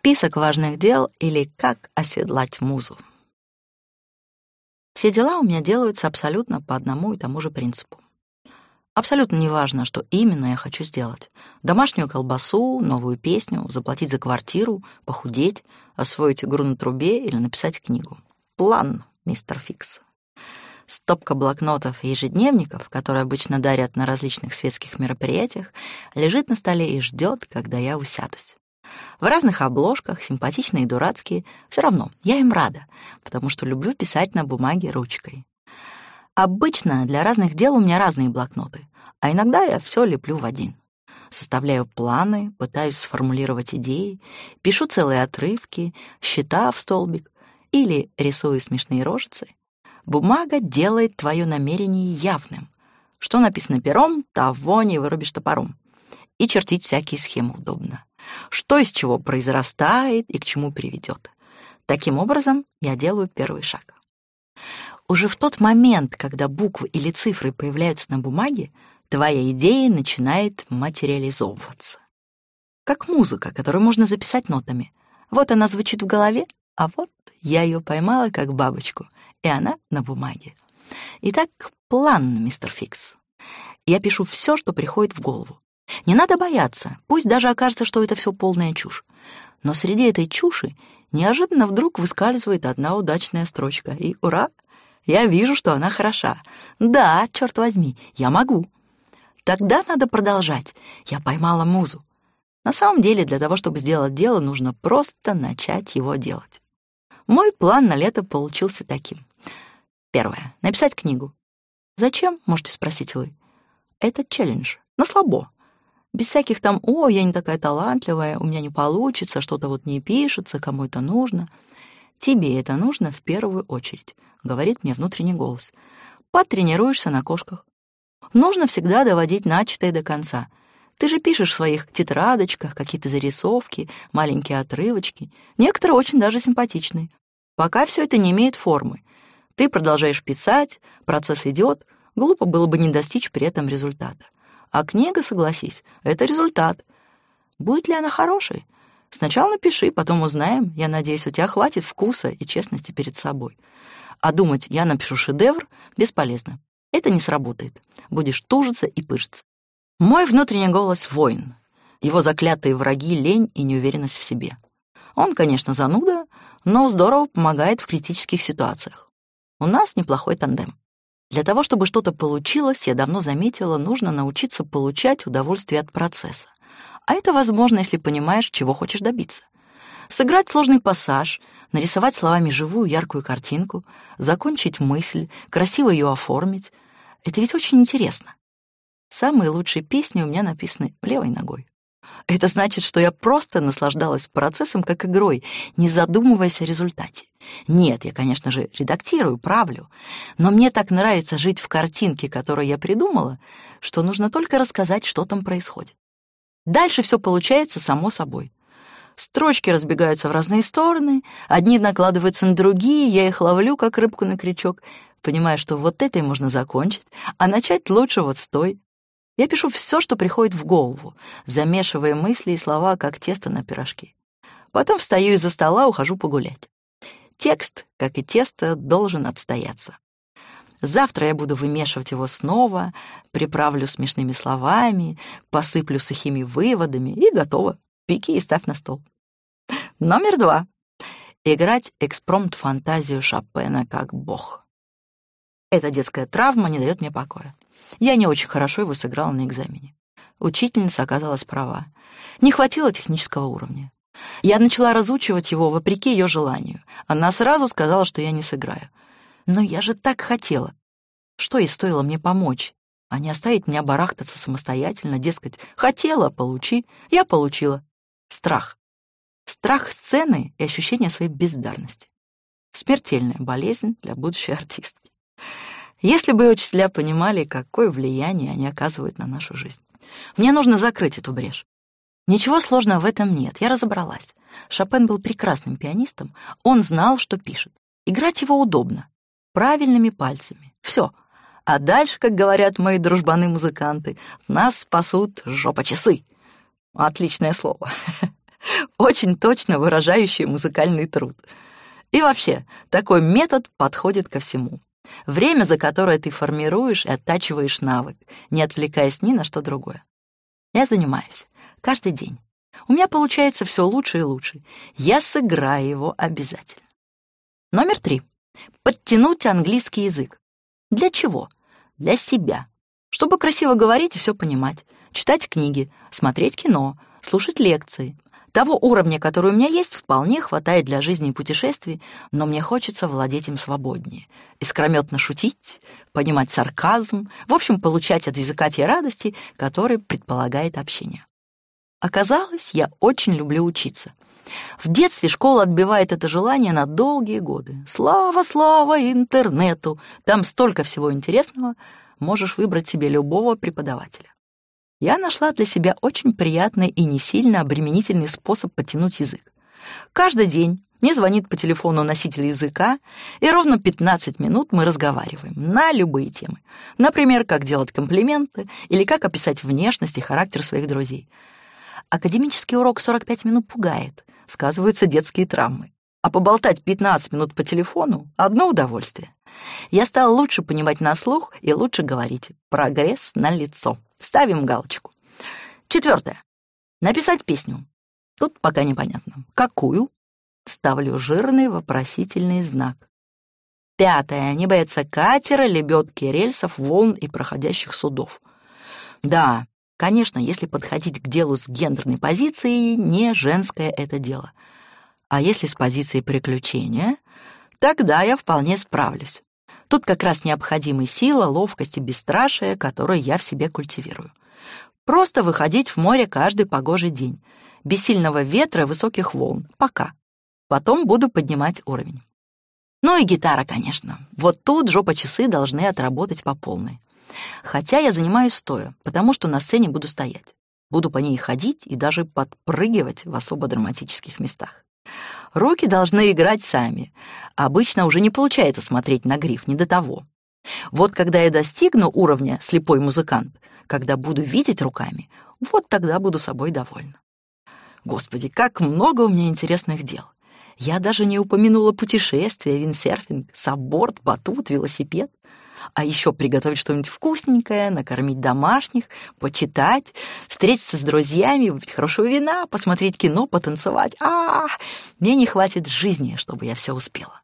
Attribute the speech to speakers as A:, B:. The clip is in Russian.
A: Список важных дел или как оседлать музу. Все дела у меня делаются абсолютно по одному и тому же принципу. Абсолютно неважно, что именно я хочу сделать. Домашнюю колбасу, новую песню, заплатить за квартиру, похудеть, освоить игру на трубе или написать книгу. План, мистер Фикс. Стопка блокнотов и ежедневников, которые обычно дарят на различных светских мероприятиях, лежит на столе и ждет, когда я усядусь. В разных обложках, симпатичные и дурацкие, все равно я им рада, потому что люблю писать на бумаге ручкой. Обычно для разных дел у меня разные блокноты, а иногда я все леплю в один. Составляю планы, пытаюсь сформулировать идеи, пишу целые отрывки, счета в столбик или рисую смешные рожицы. Бумага делает твое намерение явным. Что написано пером, того не вырубишь топором. И чертить всякие схемы удобно. Что из чего произрастает и к чему приведет. Таким образом, я делаю первый шаг. Уже в тот момент, когда буквы или цифры появляются на бумаге, твоя идея начинает материализовываться. Как музыка, которую можно записать нотами. Вот она звучит в голове, а вот я ее поймала как бабочку, и она на бумаге. Итак, план, мистер Фикс. Я пишу все, что приходит в голову. Не надо бояться, пусть даже окажется, что это все полная чушь. Но среди этой чуши неожиданно вдруг выскальзывает одна удачная строчка, и ура, я вижу, что она хороша. Да, черт возьми, я могу. Тогда надо продолжать. Я поймала музу. На самом деле, для того, чтобы сделать дело, нужно просто начать его делать. Мой план на лето получился таким. Первое. Написать книгу. Зачем, можете спросить вы? Это челлендж. На слабо. Без всяких там «О, я не такая талантливая, у меня не получится, что-то вот не пишется, кому это нужно». Тебе это нужно в первую очередь говорит мне внутренний голос. Потренируешься на кошках. Нужно всегда доводить начатое до конца. Ты же пишешь в своих тетрадочках какие-то зарисовки, маленькие отрывочки. Некоторые очень даже симпатичные. Пока все это не имеет формы. Ты продолжаешь писать, процесс идет. Глупо было бы не достичь при этом результата. А книга, согласись, это результат. Будет ли она хорошей? Сначала напиши, потом узнаем. Я надеюсь, у тебя хватит вкуса и честности перед собой. А думать «я напишу шедевр» бесполезно. Это не сработает. Будешь тужиться и пыжиться. Мой внутренний голос — воин. Его заклятые враги — лень и неуверенность в себе. Он, конечно, зануда, но здорово помогает в критических ситуациях. У нас неплохой тандем. Для того, чтобы что-то получилось, я давно заметила, нужно научиться получать удовольствие от процесса. А это возможно, если понимаешь, чего хочешь добиться. Сыграть сложный пассаж, нарисовать словами живую яркую картинку, закончить мысль, красиво ее оформить. Это ведь очень интересно. Самые лучшие песни у меня написаны левой ногой. Это значит, что я просто наслаждалась процессом как игрой, не задумываясь о результате. Нет, я, конечно же, редактирую, правлю, но мне так нравится жить в картинке, которую я придумала, что нужно только рассказать, что там происходит. Дальше все получается само собой. Строчки разбегаются в разные стороны, одни накладываются на другие, я их ловлю, как рыбку на крючок, понимая, что вот этой можно закончить, а начать лучше вот с той. Я пишу все, что приходит в голову, замешивая мысли и слова, как тесто на пирожки. Потом встаю из-за стола, ухожу погулять. Текст, как и тесто, должен отстояться. Завтра я буду вымешивать его снова, приправлю смешными словами, посыплю сухими выводами, и готово. Пики и ставь на стол. Номер два. Играть экспромт-фантазию Шопена как бог. Эта детская травма не дает мне покоя. Я не очень хорошо его сыграла на экзамене. Учительница оказалась права. Не хватило технического уровня. Я начала разучивать его вопреки ее желанию. Она сразу сказала, что я не сыграю. Но я же так хотела. Что ей стоило мне помочь? А не оставить меня барахтаться самостоятельно, дескать, хотела — получи, я получила. Страх. Страх сцены и ощущение своей бездарности. Смертельная болезнь для будущей артистки. Если бы учителя понимали, какое влияние они оказывают на нашу жизнь. Мне нужно закрыть эту брешь. Ничего сложного в этом нет, я разобралась. Шопен был прекрасным пианистом, он знал, что пишет. Играть его удобно, правильными пальцами. Все. А дальше, как говорят мои дружбаны-музыканты, нас спасут жопа-часы. Отличное слово. очень точно выражающие музыкальный труд. И вообще, такой метод подходит ко всему. Время, за которое ты формируешь и оттачиваешь навык, не отвлекаясь ни на что другое. Я занимаюсь каждый день. У меня получается все лучше и лучше. Я сыграю его обязательно. Номер три. Подтянуть английский язык. Для чего? Для себя. Чтобы красиво говорить и все понимать. Читать книги, смотреть кино, слушать лекции. Того уровня, который у меня есть, вполне хватает для жизни и путешествий, но мне хочется владеть им свободнее. Искрометно шутить, понимать сарказм, в общем, получать от языка те радости, которые предполагает общение. Оказалось, я очень люблю учиться. В детстве школа отбивает это желание на долгие годы. Слава, слава интернету! Там столько всего интересного, можешь выбрать себе любого преподавателя. Я нашла для себя очень приятный и не сильно обременительный способ потянуть язык. Каждый день мне звонит по телефону носитель языка, и ровно 15 минут мы разговариваем на любые темы. Например, как делать комплименты или как описать внешность и характер своих друзей. Академический урок 45 минут пугает, сказываются детские травмы. А поболтать 15 минут по телефону — одно удовольствие. Я стал лучше понимать на слух и лучше говорить. Прогресс на лицо. Ставим галочку. Четвертое. Написать песню. Тут пока непонятно. Какую? Ставлю жирный вопросительный знак. Пятое. Не бояться катера, лебедки, рельсов, волн и проходящих судов. Да, Конечно, если подходить к делу с гендерной позицией, не женское это дело. А если с позиции приключения, тогда я вполне справлюсь. Тут как раз необходимы сила, ловкость и бесстрашие, которые я в себе культивирую. Просто выходить в море каждый погожий день, без сильного ветра и высоких волн, пока. Потом буду поднимать уровень. Ну и гитара, конечно. Вот тут жопа-часы должны отработать по полной. Хотя я занимаюсь стоя, потому что на сцене буду стоять. Буду по ней ходить и даже подпрыгивать в особо драматических местах. Руки должны играть сами. Обычно уже не получается смотреть на гриф, не до того. Вот когда я достигну уровня слепой музыкант, когда буду видеть руками, вот тогда буду собой довольна. Господи, как много у меня интересных дел. Я даже не упомянула путешествия, виндсерфинг, сабборд, батут, велосипед. А еще приготовить что-нибудь вкусненькое, накормить домашних, почитать, встретиться с друзьями, выпить хорошего вина, посмотреть кино, потанцевать. А, -а, -а мне не хватит жизни, чтобы я все успела.